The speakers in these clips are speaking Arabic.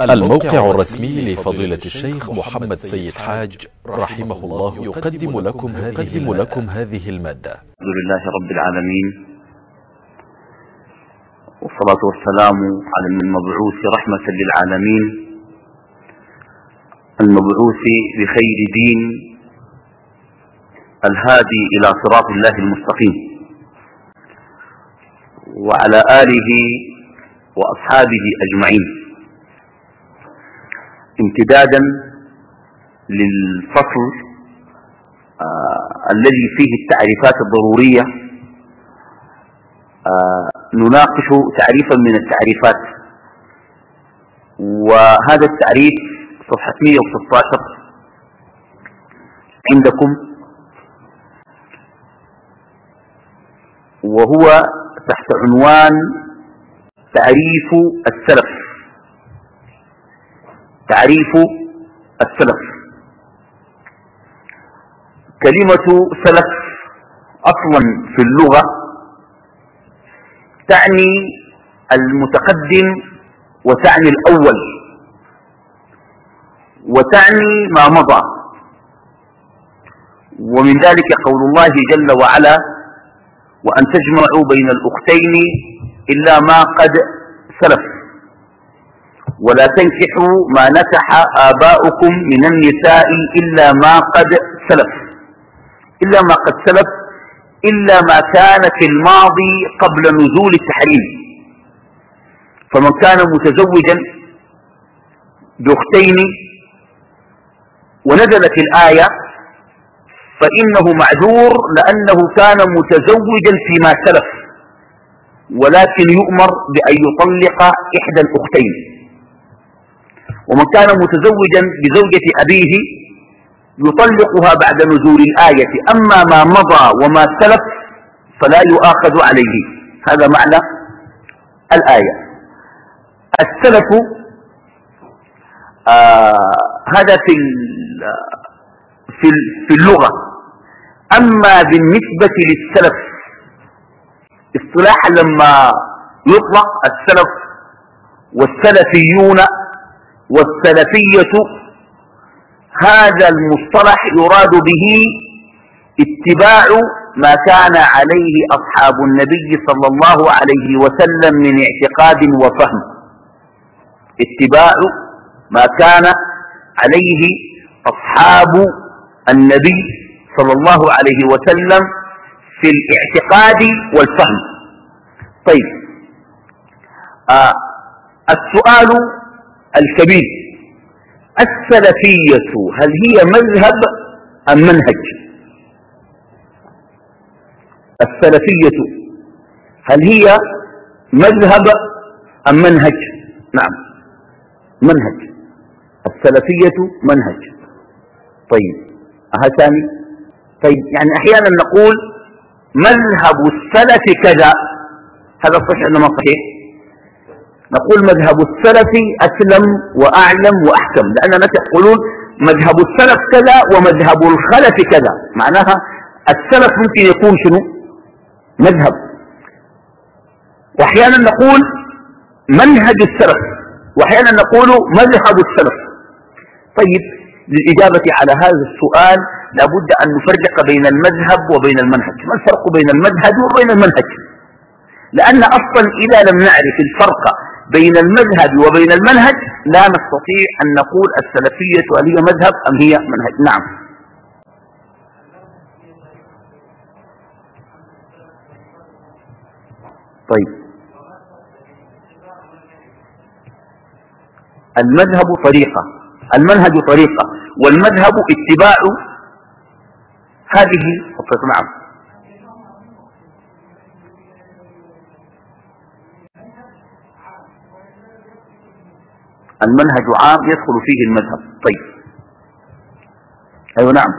الموقع الرسمي لفضيلة الشيخ محمد سيد حاج رحمه الله يقدم لكم هذه, لكم هذه ا الحمد لله رب العالمين. والصلاة والسلام على المبعوث رحمة للعالمين المبعوث بخير دين الهادي إلى صراط الله المستقيم. وعلى آله وأصحابه أجمعين. امتدادا للفصل آه الذي فيه التعريفات الضرورية. آه نناقش تعريفا من التعريفات. وهذا التعريف صفحة 116 عندكم. وهو تحت عنوان تعريف السلف. تعريف السلف. كلمة سلف أصلا في اللغة تعني المتقدم وتعني الأول وتعني ما مضى. ومن ذلك قول الله جل وعلا وأن تجمعوا بين الأختين إلا ما قد سلف. ولا تنكحوا ما نكح آباؤكم من النساء إلا ما قد سلف. إلا ما قد سلف إلا ما كان في الماضي قبل نزول التحريم. فمن كان متزوجا بأختين ونزلت الآية فإنه معذور لأنه كان متزوجا فيما سلف ولكن يؤمر بأن يطلق إحدى الأختين. ومن كان متزوجا بزوجة أبيه يطلقها بعد نزول الآية. أما ما مضى وما سلف فلا يؤاخذ عليه. هذا معنى الآية. السلف آه هذا في في في اللغة. أما بالنسبة للسلف اصطلاحا لما يطلق السلف والسلفيون والسلفية هذا المصطلح يراد به اتباع ما كان عليه أصحاب النبي صلى الله عليه وسلم من اعتقاد وفهم. اتباع ما كان عليه أصحاب النبي صلى الله عليه وسلم في الاعتقاد والفهم. طيب آه السؤال الكبير. السلفية هل هي مذهب أم منهج؟ السلفية هل هي مذهب أم منهج؟ نعم منهج. السلفية منهج. طيب أها ثاني. طيب يعني أحيانا نقول مذهب السلف كذا. هذا صحيح ولا ما صحيح؟ نقول مذهب السلف أسلم وأعلم وأحكم لأن الناس يقولون مذهب السلف كذا ومذهب الخلف كذا. معناها السلف ممكن يكون شنو؟ مذهب. وأحيانا نقول منهج السلف وأحيانا نقول مذهب السلف. طيب للإجابة على هذا السؤال لابد أن نفرق بين المذهب وبين المنهج. ما الفرق بين المذهب وبين المنهج؟ لأن أصلا إذا لم نعرف الفرق بين المذهب وبين المنهج لا نستطيع أن نقول السلفية هل هي مذهب أم هي منهج. نعم. طيب. المذهب طريقة. المنهج طريقة. والمذهب اتباع هذه نعم. المنهج عام يدخل فيه المذهب. طيب. أيوه نعم.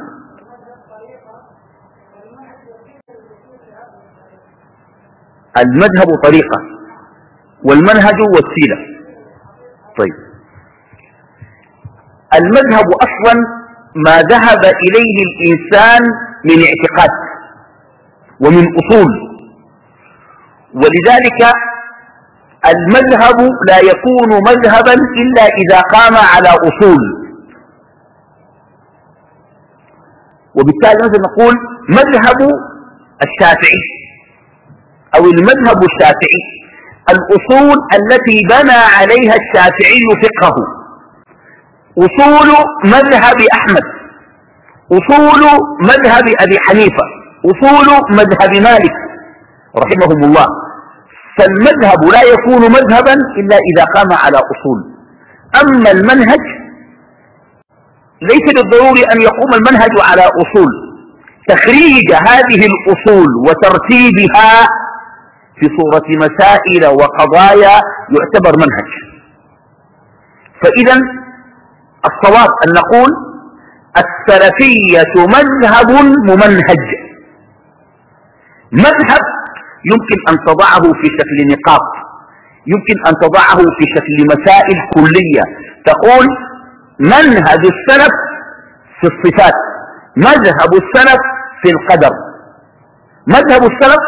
المذهب طريقة والمنهج وسيلة. طيب. المذهب أصلا ما ذهب إليه الإنسان من اعتقاد ومن أصول. ولذلك المذهب لا يكون مذهبا إلا إذا قام على أصول. وبالتالي مثلا نقول مذهب الشافعي أو المذهب الشافعي الأصول التي بنى عليها الشافعي فقهه. أصول مذهب أحمد أصول مذهب أبي حنيفة أصول مذهب مالك رحمهم الله. فالمذهب لا يكون مذهبا إلا إذا قام على أصول. أما المنهج ليس بالضروري أن يقوم المنهج على أصول. تخريج هذه الأصول وترتيبها في صورة مسائل وقضايا يعتبر منهج. فإذا الصواب أن نقول السلفية مذهب ممنهج. مذهب يمكن أن تضعه في شكل نقاط. يمكن أن تضعه في شكل مسائل كلية. تقول منهج السلف في الصفات مذهب السلف في القدر. مذهب السلف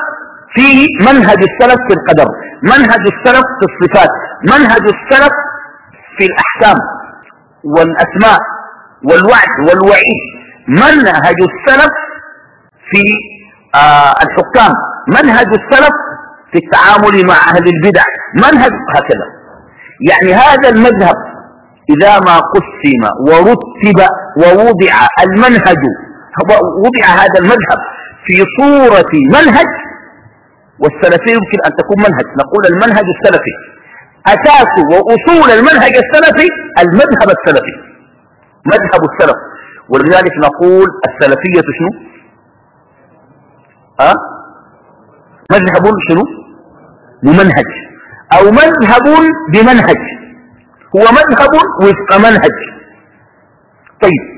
فيه منهج السلف في القدر منهج السلف في الصفات منهج السلف في الأحكام والأسماء والوعد والوعيد. منهج السلف في آه الحكام. منهج السلف في التعامل مع أهل البدع. منهج هكذا. يعني هذا المذهب إذا ما قسم ورتب ووضع المنهج وضع هذا المذهب في صورة منهج والسلفي يمكن أن تكون منهج. نقول المنهج السلفي. أساس وأصول المنهج السلفي المذهب السلفي. مذهب السلف. ولذلك نقول السلفية شنو؟ أه؟ مذهب شنو؟ ممنهج أو مذهب بمنهج. هو مذهب وفق منهج. طيب.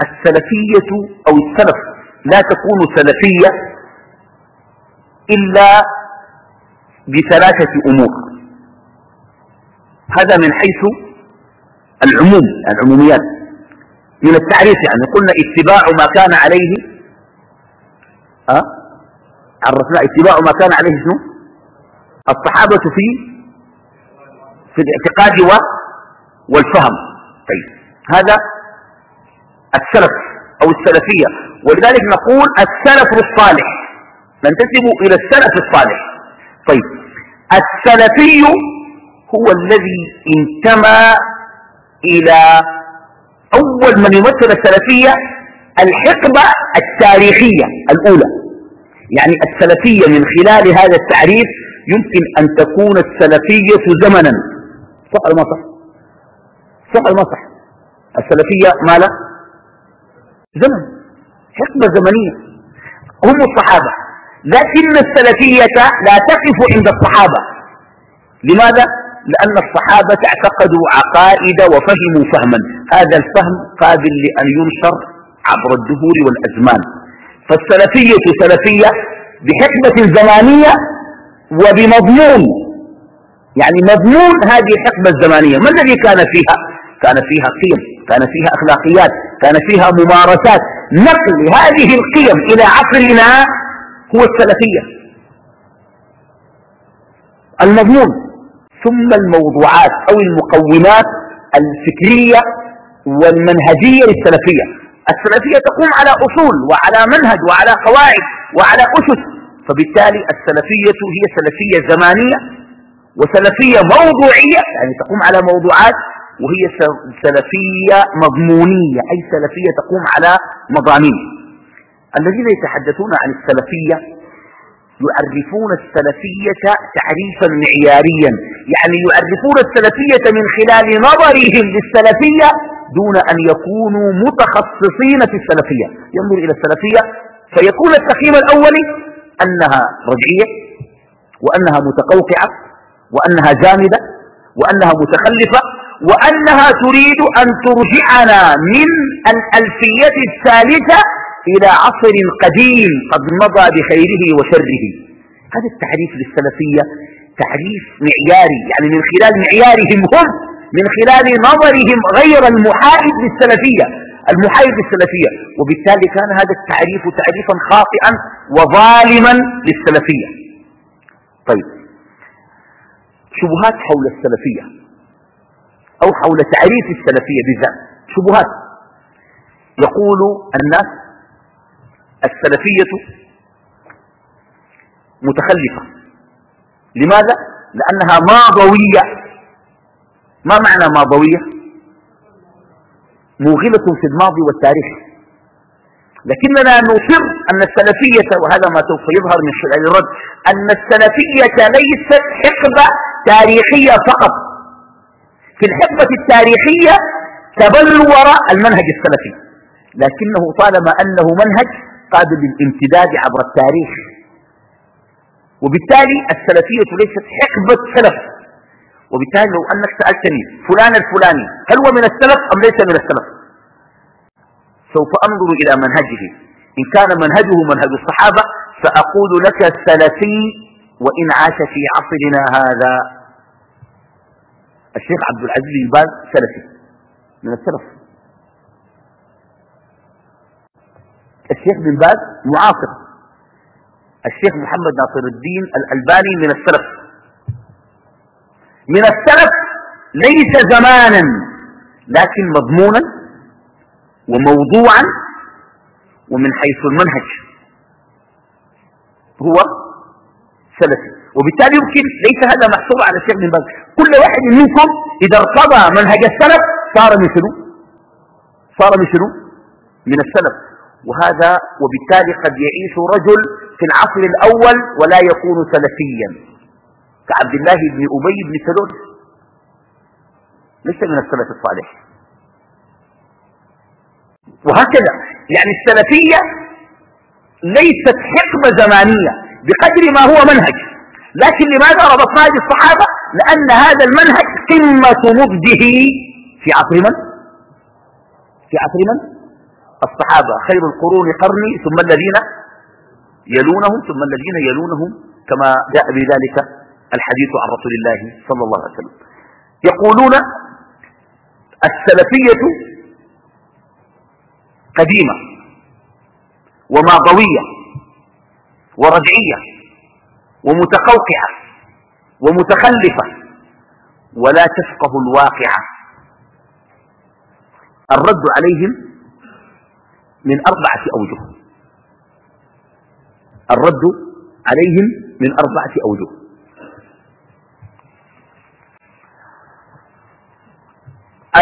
السلفية أو السلف لا تكون سلفية إلا بثلاثة أمور. هذا من حيث العموم العموميات. من التعريف يعني. قلنا اتباع ما كان عليه أه؟ عرفنا اتباع ما كان عليه شنو؟ الصحابة في في الاعتقاد والفهم. طيب. هذا السلف أو السلفية. ولذلك نقول السلف الصالح. ننتسب إلى السلف الصالح. طيب. السلفي هو الذي انتمى إلى أول من يمثل السلفية الحقبة التاريخية الأولى. يعني السلفية من خلال هذا التعريف يمكن أن تكون السلفية زمنا. صح ولا ما صح؟ صح ولا ما صح؟ السلفية ما لا زمن. حقبة زمنية. هم الصحابة. لكن السلفية لا تقف عند الصحابة. لماذا؟ لأن الصحابة اعتقدوا عقائد وفهموا فهما. هذا الفهم قابل لأن ينشر عبر الدهور والأزمان. فالسلفية سلفية بحقبة زمانية وبمضمون يعني مضمون هذه الحقبة الزمانية. ما الذي كان فيها؟ كان فيها قيم كان فيها أخلاقيات كان فيها ممارسات. نقل هذه القيم إلى عصرنا هو السلفية. المضمون ثم الموضوعات أو المقومات الفكرية والمنهجية للسلفية. السلفية تقوم على أصول وعلى منهج وعلى قواعد وعلى أسس. فبالتالي السلفية هي سلفية زمانية وسلفية موضوعية يعني تقوم على موضوعات وهي سلفية مضمونية أي سلفية تقوم على مضامين. الذين يتحدثون عن السلفية يعرفون السلفية تعريفا معياريا يعني يعرفون السلفية من خلال نظرهم للسلفية دون أن يكونوا متخصصين في السلفية. ينظر إلى السلفية فيكون التقييم الأولي أنها رجعية وأنها متقوقعة وأنها جامدة وأنها متخلفة وأنها تريد أن ترجعنا من الألفية الثالثة إلى عصر قديم قد مضى بخيره وشره. هذا التعريف للسلفية تعريف معياري يعني من خلال معيارهم هم. من خلال نظرهم غير المحايد للسلفية المحايد للسلفية. وبالتالي كان هذا التعريف تعريفا خاطئا وظالما للسلفية. طيب. شبهات حول السلفية أو حول تعريف السلفية بالذات شبهات. يقول الناس السلفية متخلفة. لماذا؟ لأنها ماضوية. ما معنى ماضوية؟ موغلة في الماضي والتاريخ. لكننا نصر أن السلفية وهذا ما سوف يظهر من خلال الرد أن السلفية ليست حقبة تاريخية فقط. في الحقبة التاريخية تبلور المنهج السلفي لكنه طالما أنه منهج قابل للامتداد عبر التاريخ. وبالتالي السلفية ليست حقبة سلف. وبالتالي لو أنك سألتني فلان الفلاني هل هو من السلف أم ليس من السلف؟ سوف أنظر إلى منهجه. إن كان منهجه منهج الصحابة سأقول لك سلفي وإن عاش في عصرنا هذا. الشيخ عبد العزيز بن سلفي من السلف. الشيخ بن باز معاصر. الشيخ محمد ناصر الدين الألباني من السلف. من السلف ليس زمانا لكن مضمونا وموضوعا ومن حيث المنهج. هو سلفي. وبالتالي يمكن ليس هذا محسوب على الشيخ بن باز. كل واحد منكم إذا ارتضى منهج السلف صار شنو صار شنو من السلف. وهذا وبالتالي قد يعيش رجل في العصر الأول ولا يكون سلفيا. كعبد الله بن أبي بن سلول. ليس من السلف الصالح. وهكذا يعني السلفية ليست حكمة زمانية بقدر ما هو منهج. لكن لماذا ربطناه بالصحابة لأن هذا المنهج قمة نضجه في عصر من؟ في عصر من؟ الصحابة. خير القرون قرني ثم الذين يلونهم ثم الذين يلونهم كما جاء بذلك الحديث عن رسول الله صلى الله عليه وسلم. يقولون السلفية قديمة وماضوية ورجعية ومتقوقعة ومتخلفة ولا تفقه الواقع. الرد عليهم من أربعة أوجه. الرد عليهم من أربعة أوجه.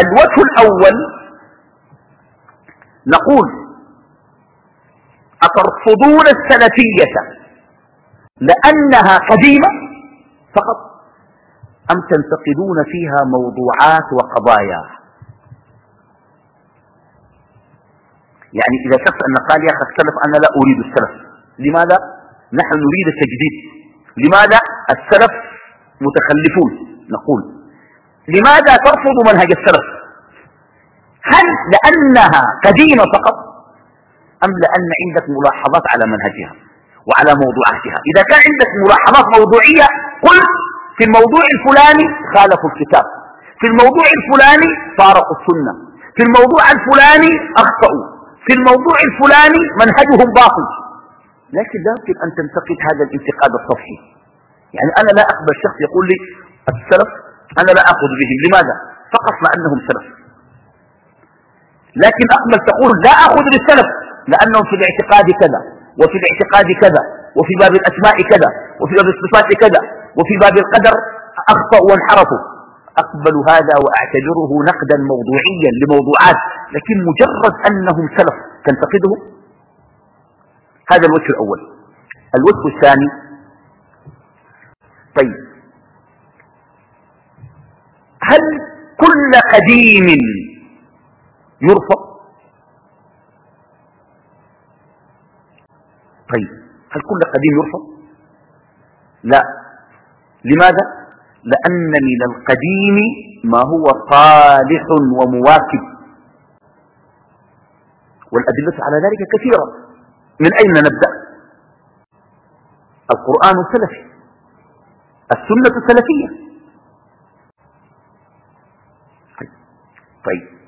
الوجه الأول نقول أترفضون السلفية لأنها قديمة فقط أم تنتقدون فيها موضوعات وقضايا يعني إذا شخص أن قال يا أخي السلف أنا لا أريد السلف لماذا؟ نحن نريد التجديد لماذا؟ السلف متخلفون نقول لماذا ترفض منهج السلف لأنها قديمة فقط أم لأن عندك ملاحظات على منهجها وعلى موضوعاتها؟ إذا كان عندك ملاحظات موضوعية قل في الموضوع الفلاني خالفوا الكتاب في الموضوع الفلاني فارقوا السنة في الموضوع الفلاني أخطأوا في الموضوع الفلاني منهجهم باطل. لكن لا يمكن أن تنتقد هذا الانتقاد السطحي يعني أنا لا أقبل شخص يقول لي السلف أنا لا أخذ بهم. لماذا؟ فقط لأنهم سلف. لكن أقبل تقول لا أخذ بالسلف لأنهم في الاعتقاد كذا وفي الاعتقاد كذا وفي باب الأسماء كذا وفي باب الصفات كذا وفي باب القدر أخطأوا وانحرفوا. أقبل هذا وأعتبره نقدا موضوعيا لموضوعات لكن مجرد أنهم سلف تنتقدهم هذا الوجه الأول. الوجه الثاني طيب. هل كل قديم يرفض طيب هل كل قديم يرفض لا. لماذا؟ لأن من القديم ما هو صالح ومواكب. والأدلة على ذلك كثيرة. من أين نبدأ؟ القرآن سلفي السنة سلفية طيب.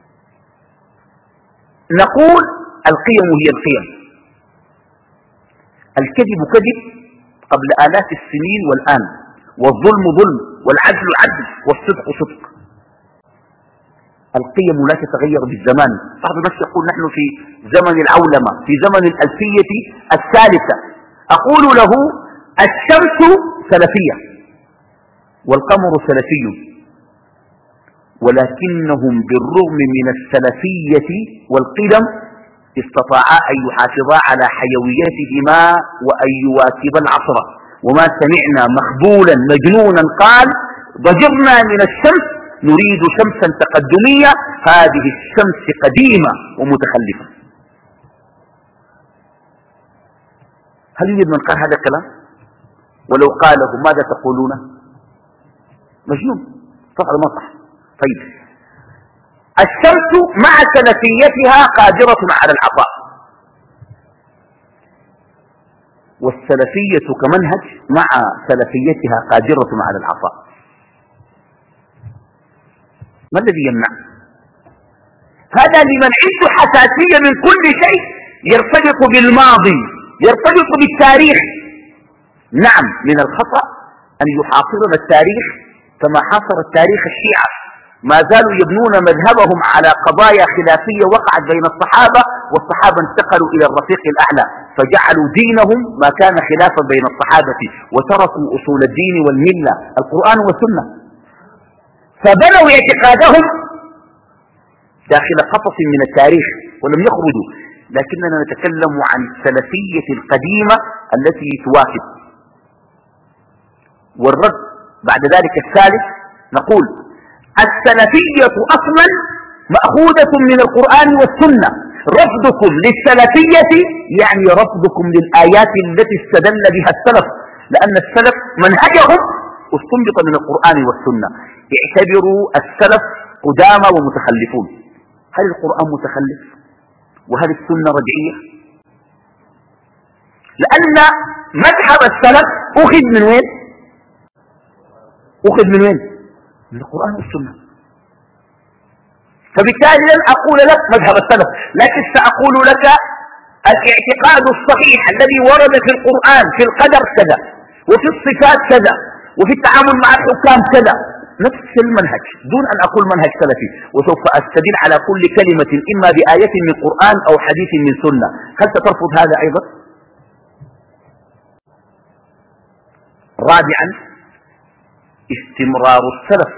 نقول القيم هي القيم. الكذب كذب قبل آلاف السنين والآن والظلم ظلم والعدل عدل والصدق صدق. القيم لا تتغير بالزمان. بعض الناس يقول نحن في زمن العولمة في زمن الألفية الثالثة. أقول له الشمس سلفية والقمر سلفي. ولكنهم بالرغم من السلفية والقدم استطاعا أن يحافظا على حيويتهما وأن يواكبا العصر. وما سمعنا مخبولا مجنونا قال ضجرنا من الشمس نريد شمسا تقدمية هذه الشمس قديمة ومتخلفة. هل يوجد من قال هذا الكلام؟ ولو قاله ماذا تقولون؟ مجنون. صح ما صح؟ طيب. الشمس مع سلفيتها قادرة على العطاء. والسلفية كمنهج مع سلفيتها قادرة على العطاء. ما الذي يمنع؟ هذا لمن عنده حساسية من كل شيء يرتبط بالماضي يرتبط بالتاريخ. نعم من الخطأ أن يحاصرنا التاريخ كما حاصر التاريخ الشيعة. ما زالوا يبنون مذهبهم على قضايا خلافية وقعت بين الصحابة والصحابة انتقلوا إلى الرفيق الأعلى فجعلوا دينهم ما كان خلافا بين الصحابة وتركوا أصول الدين والملة القرآن والسنة. فبنوا اعتقادهم داخل قفص من التاريخ ولم يخرجوا. لكننا نتكلم عن السلفية القديمة التي تواكب. والرد بعد ذلك الثالث نقول السلفية أصلا مأخوذة من القرآن والسنة. رفضكم للسلفية يعني رفضكم للآيات التي استدل بها السلف لأن السلف منهجهم استنبط من القرآن والسنة. اعتبروا السلف قدامى ومتخلفون. هل القرآن متخلف؟ وهل السنة رجعية؟ لأن مذهب السلف أخذ من وين؟ أخذ من وين؟ من القرآن والسنة. فبالتالي لن أقول لك مذهب السلف لكن سأقول لك الاعتقاد الصحيح الذي ورد في القرآن في القدر كذا وفي الصفات كذا وفي التعامل مع الحكام كذا. نفس المنهج دون أن أقول منهج سلفي وسوف أستدل على كل كلمة إما بآية من قرآن أو حديث من سنة. هل سترفض هذا أيضا؟ رابعا استمرار السلف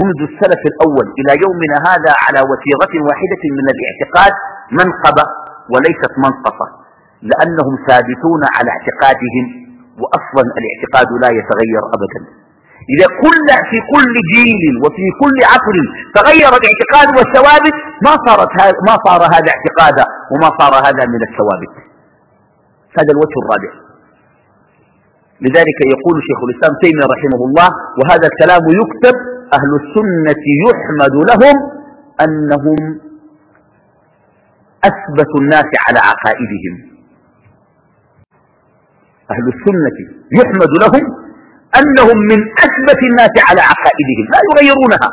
منذ السلف الأول إلى يومنا هذا على وتيرة واحدة من الاعتقاد منقبة وليست منقصة لأنهم ثابتون على اعتقادهم وأصلا الاعتقاد لا يتغير أبدا. إذا كل في كل جيل وفي كل عصر تغير الاعتقاد والثوابت ما صارت ما صار هذا اعتقادا وما صار هذا من الثوابت. هذا الوجه الرابع. لذلك يقول شيخ الإسلام تيمية رحمه الله وهذا الكلام يكتب أهل السنة يحمد لهم أنهم أثبتوا الناس على عقائدهم. أهل السنة يحمد لهم أنهم من أثبت الناس على عقائدهم لا يغيرونها.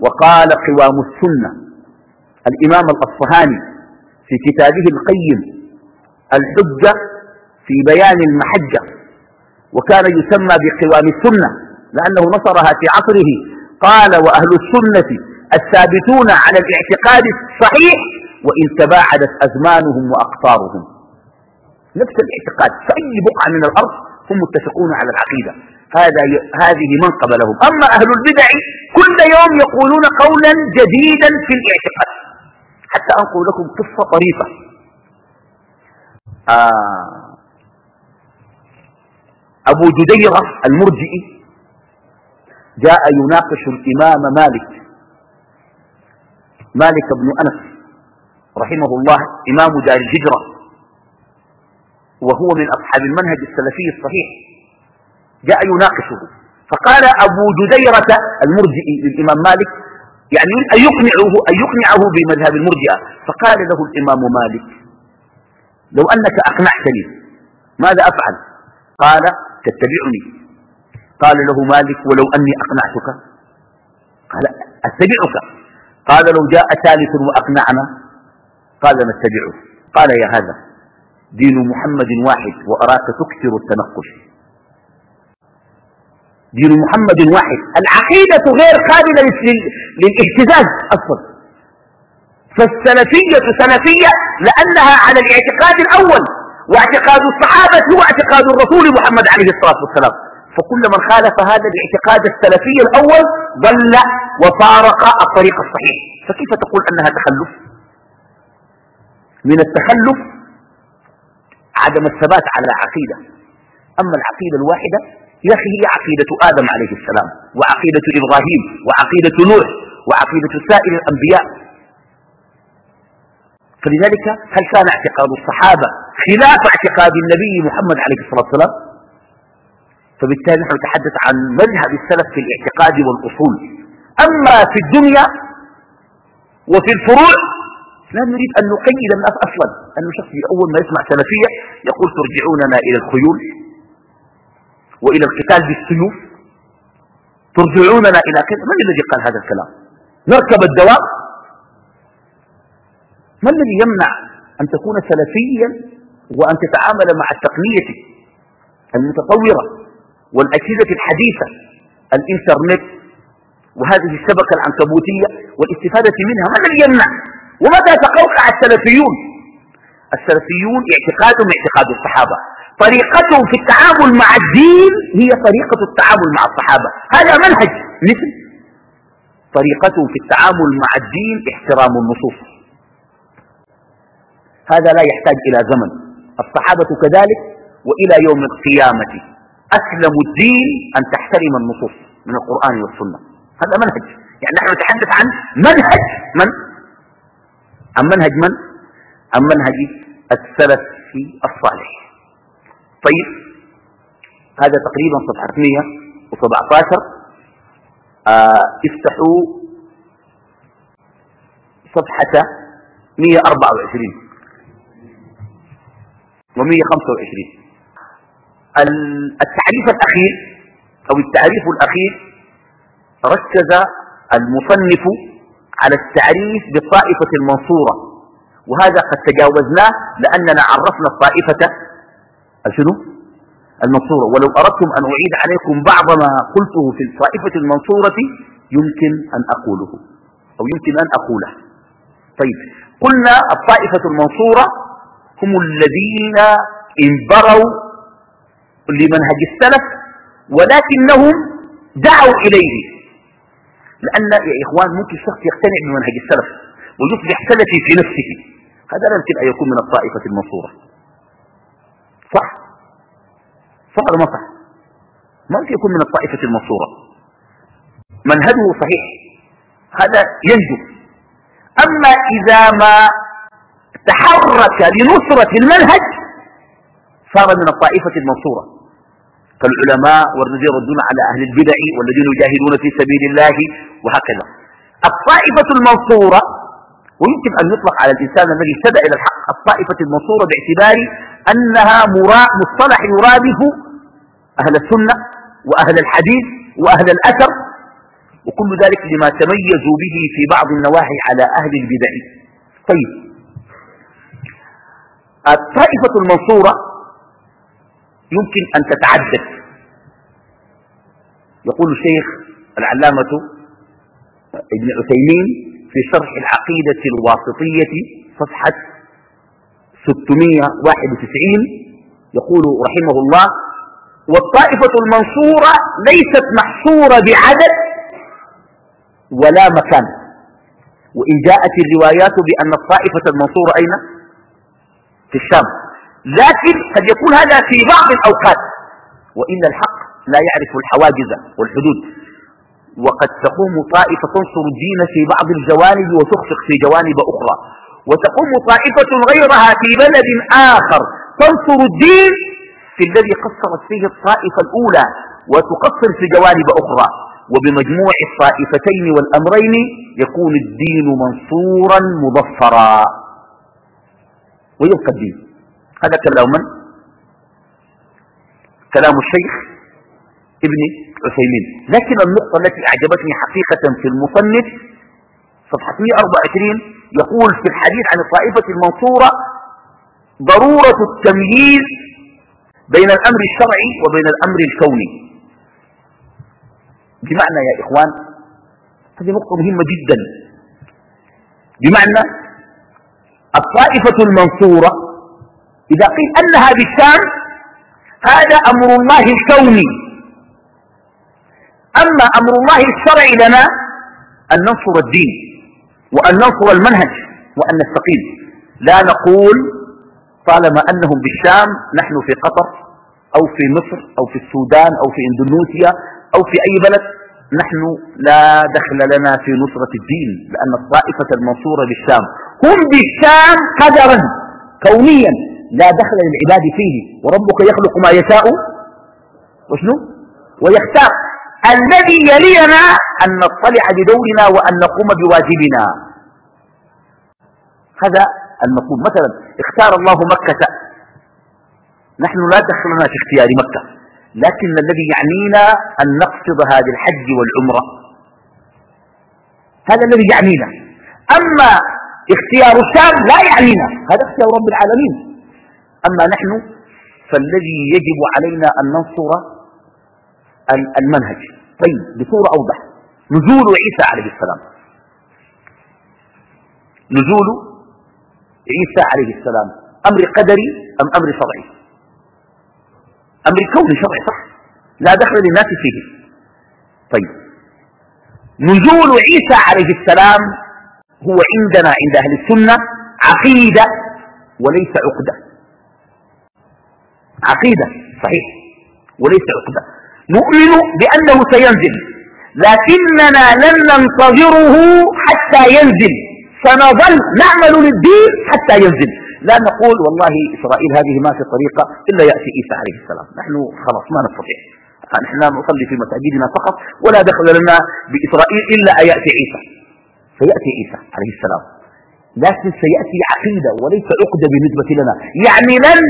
وقال قوام السنة الإمام الأصفهاني في كتابه القيم الحجة في بيان المحجة وكان يسمى بقوام السنة لأنه نصرها في عصره. قال وأهل السنة الثابتون على الاعتقاد الصحيح وإن تباعدت أزمانهم وأقطارهم. نفس الاعتقاد في أي بقعة من الأرض هم متفقون على العقيدة. هذا هذه منقبة لهم أما أهل البدع كل يوم يقولون قولا جديدا في الاعتقاد. حتى أنقل لكم قصة طريفة. آه أبو جديرة المرجئي جاء يناقش الإمام مالك مالك بن أنس رحمه الله إمام دار الهجرة وهو من أصحاب المنهج السلفي الصحيح جاء يناقشه. فقال أبو جديرة المرجئي للإمام مالك يعني أن يقنعه, أن يقنعه بمذهب المرجئة. فقال له الإمام مالك لو أنك أقنعتني ماذا أفعل؟ قال تتبعني؟ قال له مالك ولو أني أقنعتك. قال أتبعك. قال لو جاء ثالث وأقنعنا. قال نتبعه قال يا هذا دين محمد واحد وأراك تكثر التنقش دين محمد واحد العقيدة غير قابلة للاهتزاز أصلا. فالسلفية سلفية لأنها على الاعتقاد الأول. واعتقاد الصحابة هو اعتقاد الرسول محمد عليه الصلاة والسلام. فكل من خالف هذا الاعتقاد السلفي الأول ضل وفارق الطريق الصحيح. فكيف تقول أنها تخلف؟ من التخلف عدم الثبات على عقيدة. أما العقيدة الواحدة يا أخي هي عقيدة آدم عليه السلام وعقيدة إبراهيم وعقيدة نوح وعقيدة سائر الأنبياء. فلذلك هل كان اعتقاد الصحابة خلاف اعتقاد النبي محمد عليه الصلاة والسلام؟ فبالتالي نحن نتحدث عن مذهب السلف في الاعتقاد والأصول. أما في الدنيا وفي الفروع لا نريد أن نقيد الناس أصلا. أنه شخص أول ما يسمع سلفية يقول ترجعوننا إلى الخيول وإلى القتال بالسيوف. ترجعوننا إلى كذا. من الذي قال هذا الكلام؟ نركب الدواب ما الذي يمنع أن تكون سلفيا وأن تتعامل مع التقنية المتطورة والأجهزة الحديثة الإنترنت؟ وهذه الشبكة العنكبوتية والاستفادة منها ما الذي يمنع؟ ومتى تقوقع السلفيون؟ السلفيون اعتقادهم اعتقاد الصحابة. طريقتهم في التعامل مع الدين هي طريقة التعامل مع الصحابة. هذا منهج مثل طريقتهم في التعامل مع الدين احترام النصوص. هذا لا يحتاج إلى زمن. الصحابة كذلك وإلى يوم القيامة. أسلم الدين أن تحترم النصوص من القرآن والسنة. هذا منهج. يعني نحن نتحدث عن منهج من؟ عن منهج من؟ عن منهج السلف الصالح. طيب هذا تقريبا صفحة 117 آه افتحوا صفحة 124 و125 التعريف الأخير أو التعريف الأخير ركز المصنف على التعريف بالطائفة المنصورة وهذا قد تجاوزناه لأننا عرفنا الطائفة شنو؟ المنصورة. ولو أردتم أن أعيد عليكم بعض ما قلته في الطائفة المنصورة يمكن أن أقوله أو يمكن أن أقوله. طيب قلنا الطائفة المنصورة هم الذين انبروا لمنهج السلف ولكنهم دعوا إليه. لأن يا إخوان ممكن شخص يقتنع بمنهج السلف ويصبح سلفي في نفسه. هذا لا يمكن أن يكون من الطائفة المنصورة. صح؟ صح ولا ما صح؟ ما يمكن يكون من الطائفة المنصورة. منهجه صحيح. هذا ينجو. أما إذا ما تحرك لنصرة المنهج صار من الطائفة المنصورة. كالعلماء والذين يردون على أهل البدع والذين يجاهدون في سبيل الله وهكذا. الطائفة المنصورة ويمكن أن يطلق على الإنسان الذي اهتدى إلى الحق الطائفة المنصورة باعتبار أنها مصطلح يرادف أهل السنة وأهل الحديث وأهل الأثر وكل ذلك لما تميزوا به في بعض النواحي على أهل البدع. طيب الطائفة المنصورة يمكن أن تتعدد. يقول الشيخ العلامة ابن عثيمين في شرح العقيدة الواسطية صفحة 691 يقول رحمه الله والطائفة المنصورة ليست محصورة بعدد ولا مكان. وإن جاءت الروايات بأن الطائفة المنصورة أين؟ في الشام. لكن قد يكون هذا في بعض الأوقات. وإن الحق لا يعرف الحواجز والحدود. وقد تقوم طائفة تنصر الدين في بعض الجوانب وتخفق في جوانب أخرى. وتقوم طائفة غيرها في بلد آخر تنصر الدين في الذي قصرت فيه الطائفة الأولى وتقصر في جوانب أخرى. وبمجموع الطائفتين والأمرين يكون الدين منصورا مظفرا. ويبقى الدين. هذا كلام من؟ كلام الشيخ ابن عثيمين. لكن النقطة التي أعجبتني حقيقة في المصنف صفحة 124 يقول في الحديث عن الطائفة المنصورة ضرورة التمييز بين الأمر الشرعي وبين الأمر الكوني. بمعنى يا إخوان هذه نقطة مهمة جدا. بمعنى الطائفة المنصورة إذا قيل أنها بالشام هذا أمر الله الكوني. أما أمر الله الشرعي لنا أن ننصر الدين وأن ننصر المنهج وأن نستقيم. لا نقول طالما أنهم بالشام نحن في قطر أو في مصر أو في السودان أو في إندونيسيا أو في أي بلد. نحن لا دخل لنا في نصرة الدين لأن الطائفة المنصورة بالشام هم بالشام قدرا كونيا لا دخل للعباد فيه وربك يخلق ما يشاء. وشنو؟ ويختار. الذي يلينا أن نطلع بدورنا وأن نقوم بواجبنا. هذا المطلوب مثلا اختار الله مكة. نحن لا دخلنا في اختيار مكة. لكن الذي يعنينا أن نقصد هذا الحج والعمرة. هذا الذي يعنينا. أما اختيار الشام لا يعنينا. هذا اختيار رب العالمين. أما نحن فالذي يجب علينا أن ننصر المنهج. طيب بصورة أوضح. نزول عيسى عليه السلام. نزول عيسى عليه السلام. أمر قدري أم أمر شرعي؟ أمر كوني شرعي صح. لا دخل للناس فيه. طيب. نزول عيسى عليه السلام هو عندنا عند أهل السنة عقيدة وليس عقدة. عقيدة صحيح وليس عقدة. نؤمن بأنه سينزل لكننا لن ننتظره حتى ينزل. سنظل نعمل للدين حتى ينزل. لا نقول والله إسرائيل هذه ما في طريقة إلا يأتي عيسى عليه السلام. نحن خلاص ما نستطيع. نحن نصلي في مساجدنا فقط ولا دخل لنا بإسرائيل إلا أن يأتي عيسى. سيأتي عيسى عليه السلام. لكن سيأتي عقيدة وليس عقدة بالنسبة لنا. يعني لن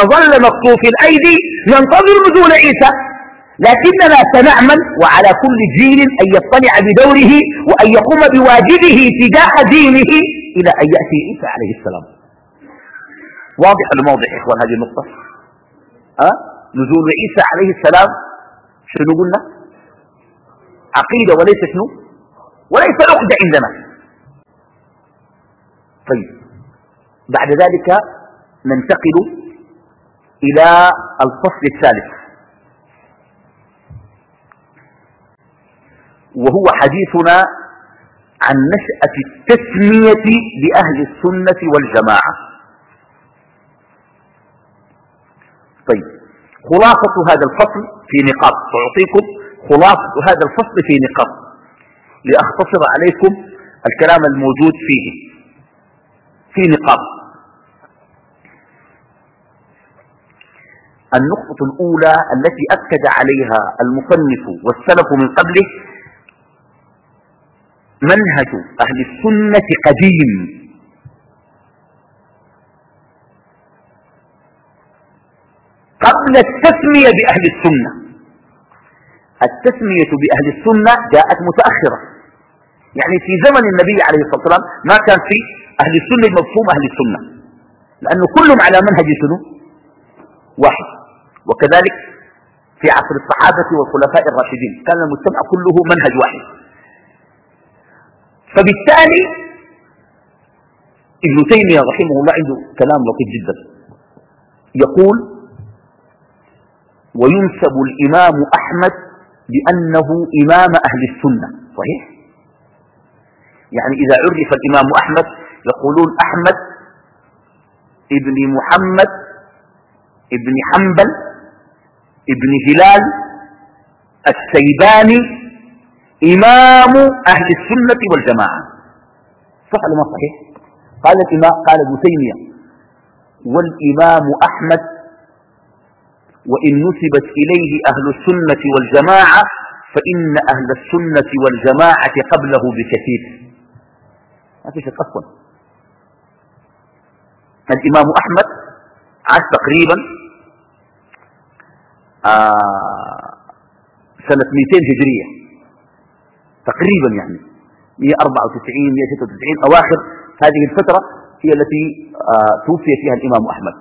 نظل مكتوف الأيدي ننتظر نزول عيسى. لكننا سنعمل وعلى كل جيل أن يطلع بدوره وأن يقوم بواجبه تجاه دينه إلى أن يأتي عيسى عليه السلام. واضح الموضع يا إخوان هذه النقطة؟ أه؟ نزول عيسى عليه السلام شنو قلنا؟ عقيدة وليس شنو؟ وليس عقدة عندنا. طيب. بعد ذلك ننتقل إلى الفصل الثالث. وهو حديثنا عن نشأة التسمية لأهل السنة والجماعة. طيب. خلاصة هذا الفصل في نقاط. سأعطيكم خلاصة هذا الفصل في نقاط. لأختصر عليكم الكلام الموجود فيه. في نقاط. النقطة الأولى التي أكد عليها المصنف والسلف من قبله منهج أهل السنة قديم. قبل التسمية بأهل السنة. التسمية بأهل السنة جاءت متأخرة. يعني في زمن النبي عليه الصلاة والسلام ما كان في أهل السنة مفهوم أهل السنة. لأنه كلهم على منهج شنو؟ واحد. وكذلك في عصر الصحابة والخلفاء الراشدين. كان المجتمع كله منهج واحد. فبالتالي ابن تيمية رحمه الله عنده كلام لطيف جدا. يقول وينسب الإمام أحمد بأنه إمام أهل السنة. صحيح؟ يعني إذا عرف الإمام أحمد يقولون أحمد ابن محمد ابن حنبل ابن هلال السيباني إمام أهل السنة والجماعة. صح ولا ما صحيح؟ قال الإمام قال ابن تيمية والإمام أحمد وإن نسبت إليه أهل السنة والجماعة فإن أهل السنة والجماعة قبله بكثير. ما في شك أصلا. الإمام أحمد عاش تقريبا آه سنة 200 هجرية. تقريبا يعني 194 196 أواخر هذه الفترة هي التي آه، توفي فيها الإمام أحمد.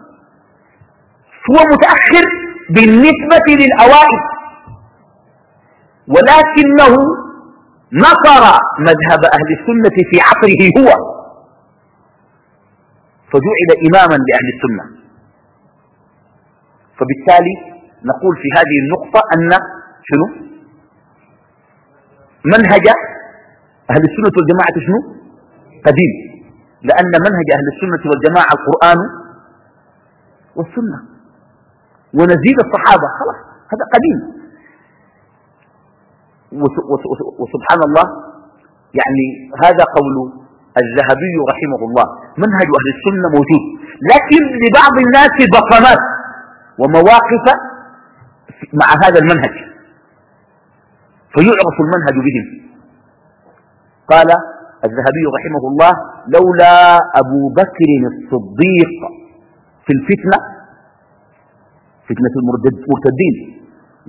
هو متأخر بالنسبة للأوائل. ولكنه نصر مذهب أهل السنة في عصره هو. فجعل إماما لأهل السنة. فبالتالي نقول في هذه النقطة أن شنو؟ منهج أهل السنة والجماعة شنو؟ قديم لأن منهج أهل السنة والجماعة القرآن والسنة. ونزيد الصحابة. خلاص هذا قديم. وسبحان الله يعني هذا قول الذهبي رحمه الله. منهج أهل السنة موجود لكن لبعض الناس بصمات ومواقف مع هذا المنهج. فيعرف المنهج بهم. قال الذهبي رحمه الله لولا أبو بكر الصديق في الفتنة فتنة المرتدين.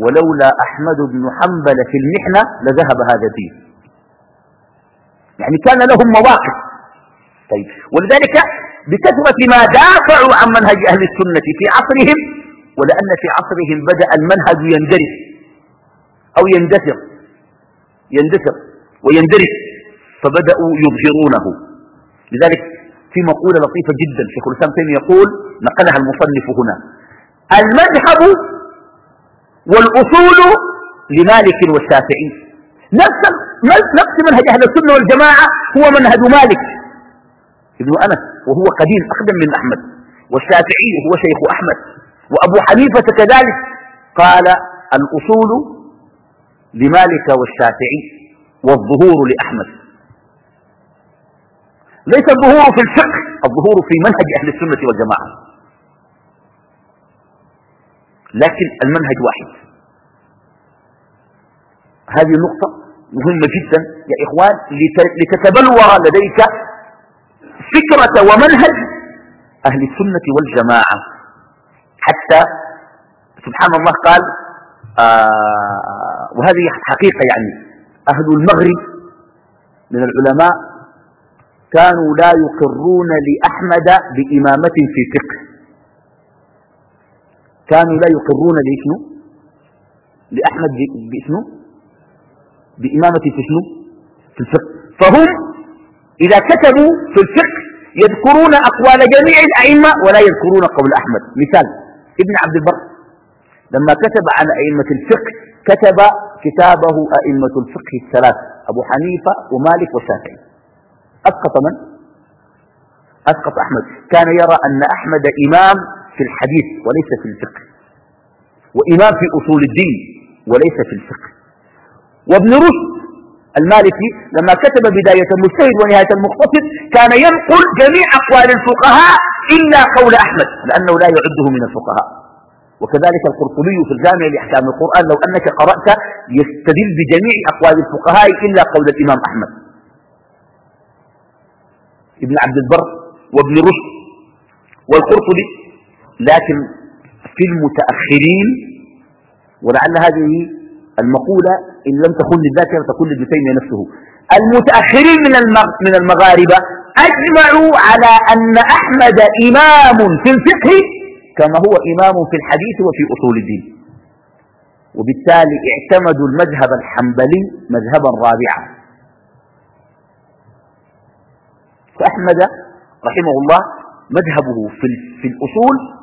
ولولا أحمد بن حنبل في المحنة لذهب هذا الدين. يعني كان لهم مواقف. طيب. ولذلك بكثرة ما دافعوا عن منهج أهل السنة في عصرهم ولأن في عصرهم بدأ المنهج يندرس أو يندثر. يندثر ويندرس فبدأوا يظهرونه. لذلك في مقولة لطيفة جدا شيخ الإسلام يقول نقلها المصنف هنا. المذهب والأصول لمالك والشافعي. نفس نفس منهج أهل السنة والجماعة هو منهج مالك. ابن أنس وهو قديم أقدم من أحمد. والشافعي هو شيخ أحمد. وأبو حنيفة كذلك. قال الأصول لمالك والشافعي والظهور لأحمد. ليس الظهور في الفقه الظهور في منهج أهل السنة والجماعة. لكن المنهج واحد. هذه النقطة مهمة جدا يا إخوان لتتبلور لديك فكرة ومنهج أهل السنة والجماعة. حتى سبحان الله قال آه وهذه حقيقة يعني أهل المغرب من العلماء كانوا لا يقرون لأحمد بإمامة في فقه كانوا لا يقرون لشنو لأحمد باسمه بإمامة في شنو؟ في الفقه. فهم إذا كتبوا في الفقه يذكرون أقوال جميع الأئمة ولا يذكرون قول أحمد. مثال ابن عبد البر لما كتب عن أئمة الفقه كتب كتابه أئمة الفقه الثلاث أبو حنيفة ومالك والشافعي أسقط من؟ أسقط أحمد. كان يرى أن أحمد إمام في الحديث وليس في الفقه. وإمام في أصول الدين وليس في الفقه. وابن رشد المالكي لما كتب بداية المجتهد ونهاية المقتصد كان ينقل جميع أقوال الفقهاء إلا قول أحمد لأنه لا يعده من الفقهاء. وكذلك القرطبي في الجامع لأحكام القرآن لو أنك قرأت يستدل بجميع أقوال الفقهاء إلا قول الإمام أحمد. ابن عبد البر وابن رشد والقرطبي لكن في المتأخرين ولعل هذه المقولة إن لم تكن للذاكرة تكون لابن نفسه. المتأخرين من من المغاربة أجمعوا على أن أحمد إمام في الفقه كما هو إمام في الحديث وفي أصول الدين. وبالتالي اعتمدوا المذهب الحنبلي مذهبا رابعا. فأحمد رحمه الله مذهبه في الأصول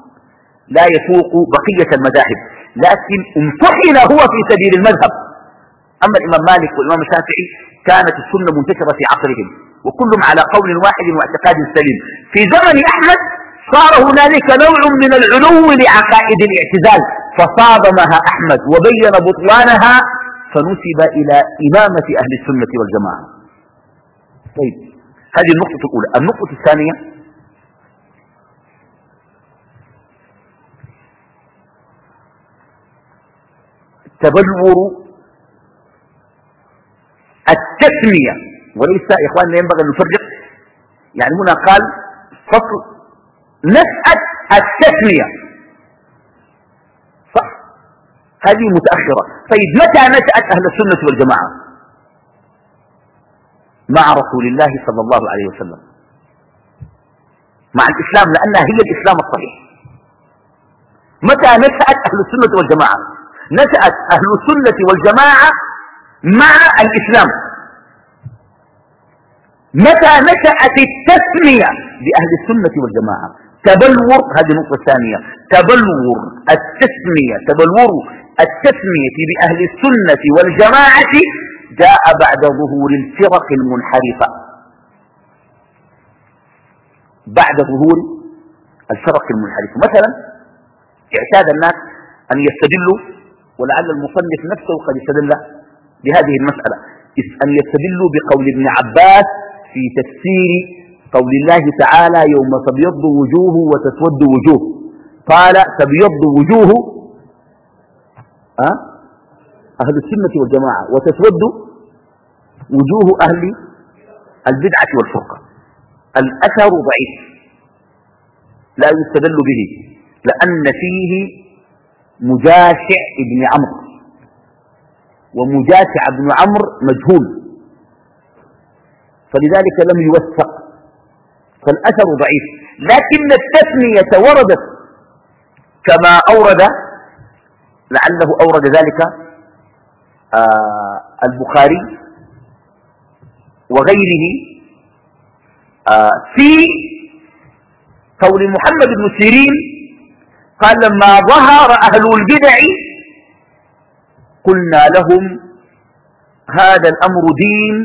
لا يفوق بقية المذاهب. لكن امتحن هو في سبيل المذهب. أما الإمام مالك والإمام الشافعي كانت السنة منتشرة في عصرهم وكلهم على قول واحد واعتقاد سليم. في زمن أحمد صار هنالك نوع من العلو لعقائد الاعتزال. فصادمها أحمد وبين بطلانها فنسب إلى إمامة أهل السنة والجماعة. طيب هذه النقطة الأولى. النقطة الثانية تبلور التسمية. وليس يا إخواننا ينبغي أن نفرق. يعني هنا قال فصل نسأل التسمية. صح. هذه متأخرة. طيب متى نشأت أهل السنة والجماعة؟ مع رسول الله صلى الله عليه وسلم. مع الإسلام لأنها هي الإسلام الصحيح. متى نشأت أهل السنة والجماعة؟ نشأت أهل السنة والجماعة مع الإسلام. متى نشأت التسمية بأهل السنة والجماعة؟ تبلور هذه النقطة الثانية تبلور التسمية تبلور التسمية بأهل السنة والجماعة جاء بعد ظهور الفرق المنحرفة. بعد ظهور الفرق المنحرفة. مثلا اعتاد الناس أن يستدلوا ولعل المصنف نفسه قد استدل بهذه المسألة. أن يستدلوا بقول ابن عباس في تفسير قول الله تعالى يوم تبيض وجوه وتسود وجوه. قال تبيض وجوه أه؟ أهل السنة والجماعة. وتسود وجوه أهل البدعة والفرقة. الأثر ضعيف. لا يستدل به. لأن فيه مجاشع ابن عمرو. ومجاشع ابن عمرو مجهول. فلذلك لم يوثق. فالأثر ضعيف. لكن التثنية وردت كما أورد لعله أورد ذلك آه البخاري وغيره آه في قول محمد بن سيرين قال لما ظهر أهل البدع قلنا لهم هذا الأمر دين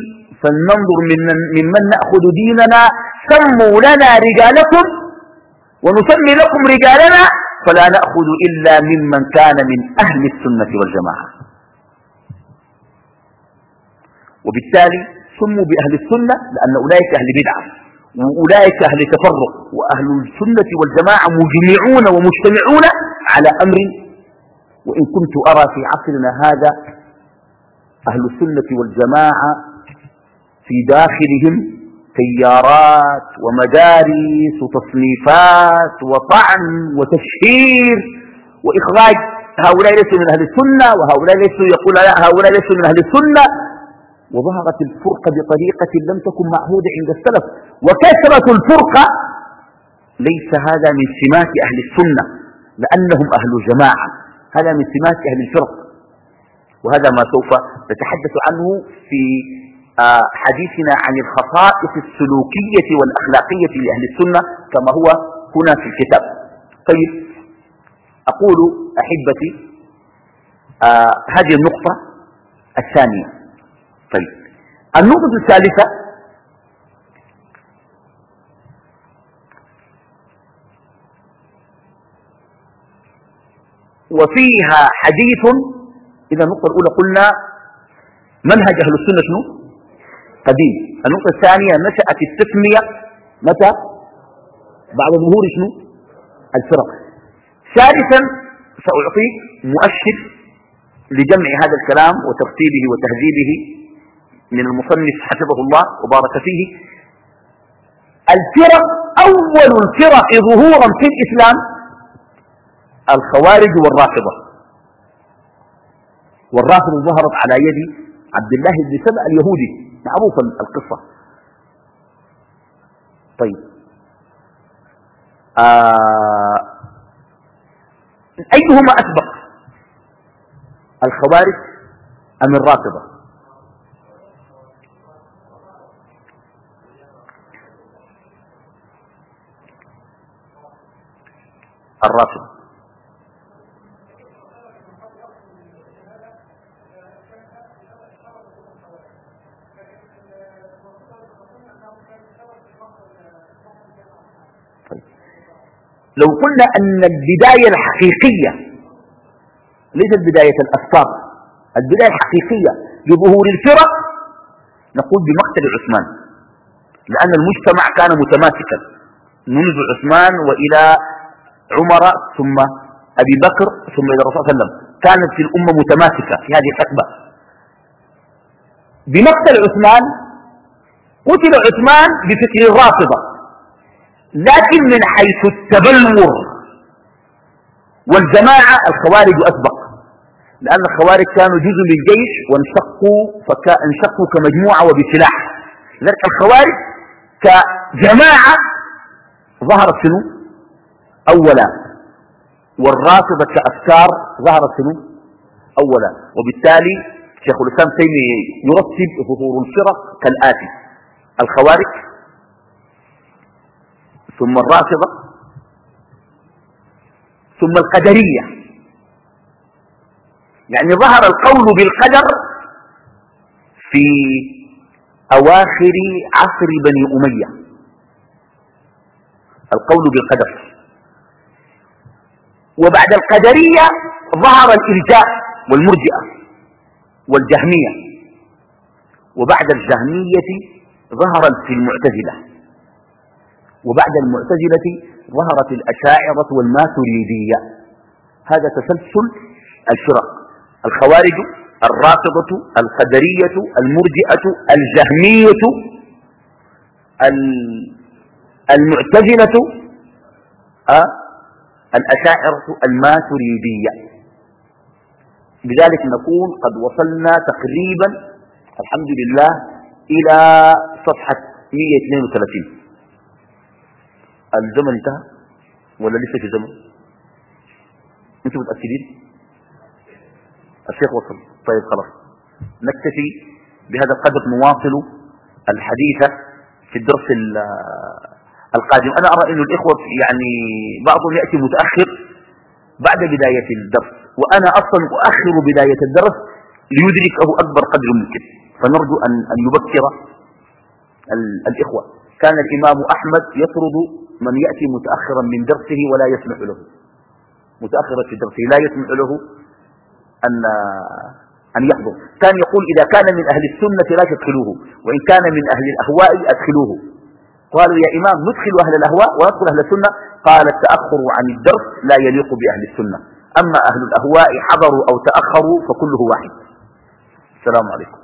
فلننظر ممن, ممن نأخذ ديننا سموا لنا رجالكم ونسمي لكم رجالنا فلا نأخذ إلا ممن كان من أهل السنة والجماعة. وبالتالي سموا بأهل السنة لأن أولئك أهل بدعة. وأولئك أهل تفرق وأهل السنة والجماعة مجمعون ومجتمعون على أمر وإن كنت أرى في عصرنا هذا أهل السنة والجماعة في داخلهم تيارات ومدارس وتصنيفات وطعن وتشهير وإخراج هؤلاء ليسوا من أهل السنة وهؤلاء ليسوا يقول لا هؤلاء ليسوا من أهل السنة وظهرت الفرقة بطريقة لم تكن معهودة عند السلف. وكثرة الفرقة ليس هذا من سمات أهل السنة لأنهم أهل جماعة. هذا من سمات أهل الفرق. وهذا ما سوف نتحدث عنه في آه، حديثنا عن الخصائص السلوكية والأخلاقية لأهل السنة كما هو هنا في الكتاب. طيب أقول أحبتي آه هذه النقطة الثانية. طيب النقطة الثالثة وفيها حديث إذا النقطة الأولى قلنا منهج أهل السنة شنو؟ قديم. النقطة الثانية نشأت التسمية متى؟ بعد ظهور شنو؟ الفرق. ثالثا سأعطيك مؤشر لجمع هذا الكلام وترتيبه وتهذيبه من المصنف حفظه الله وبارك فيه. الفرق أول الفرق ظهورا في الإسلام الخوارج والرافضة. والرافضة ظهرت على يد عبد الله بن سبع اليهودي. معروف القصة. طيب. آه أيهما أسبق؟ الخوارج أم الرافضة؟ الرافضة. لو قلنا أن البداية الحقيقية ليست بداية الأفكار البداية الحقيقية لظهور الفرق نقول بمقتل عثمان لأن المجتمع كان متماسكا منذ عثمان وإلى عمر ثم أبي بكر ثم إلى الرسول صلى الله عليه وسلم. كانت في الأمة متماسكة في هذه الحقبة. بمقتل عثمان قتل عثمان بفكر الرافضة. لكن من حيث التبلور والجماعة الخوارج أسبق لأن الخوارج كانوا جزء من الجيش وانشقوا فانشقوا كمجموعة وبسلاح. لذلك الخوارج كجماعة ظهرت شنو؟ أولا. والرافضة كأفكار ظهرت شنو؟ أولا. وبالتالي شيخ الإسلام تيمية يرتب ظهور الفرق كالآتي. الخوارج ثم الرافضة ثم القدرية. يعني ظهر القول بالقدر في أواخر عصر بني أمية. القول بالقدر. وبعد القدرية ظهر الإرجاء والمرجئة والجهمية. وبعد الجهمية ظهرت في المعتزلة. وبعد المعتزلة ظهرت الأشاعرة والماتريدية. هذا تسلسل الفرق. الخوارج الرافضة القدرية المرجئة الجهمية المعتزلة آه، الأشاعرة الماتريدية. بذلك نكون قد وصلنا تقريبا الحمد لله إلى صفحة 132 الزمن انتهى ولا لسه في زمن؟ أنتم متأكدين؟ الشيخ وصل. طيب خلاص. نكتفي بهذا القدر نواصل الحديث في الدرس القادم. أنا أرى أن الإخوة يعني بعضهم يأتي متأخر بعد بداية الدرس وأنا أصلا أؤخر بداية الدرس ليدركه أكبر قدر ممكن. فنرجو أن يبكر الإخوة. كان الإمام أحمد يطرد من يأتي متأخرا من درسه ولا يسمح له. متأخرا في درسه لا يسمح له أن أن يحضر. كان يقول إذا كان من أهل السنة لا تدخلوه وإن كان من أهل الأهواء أدخلوه. قالوا يا إمام ندخل أهل الأهواء وندخل أهل السنة. قال التأخر عن الدرس لا يليق بأهل السنة. أما أهل الأهواء حضروا أو تأخروا فكله واحد. السلام عليكم.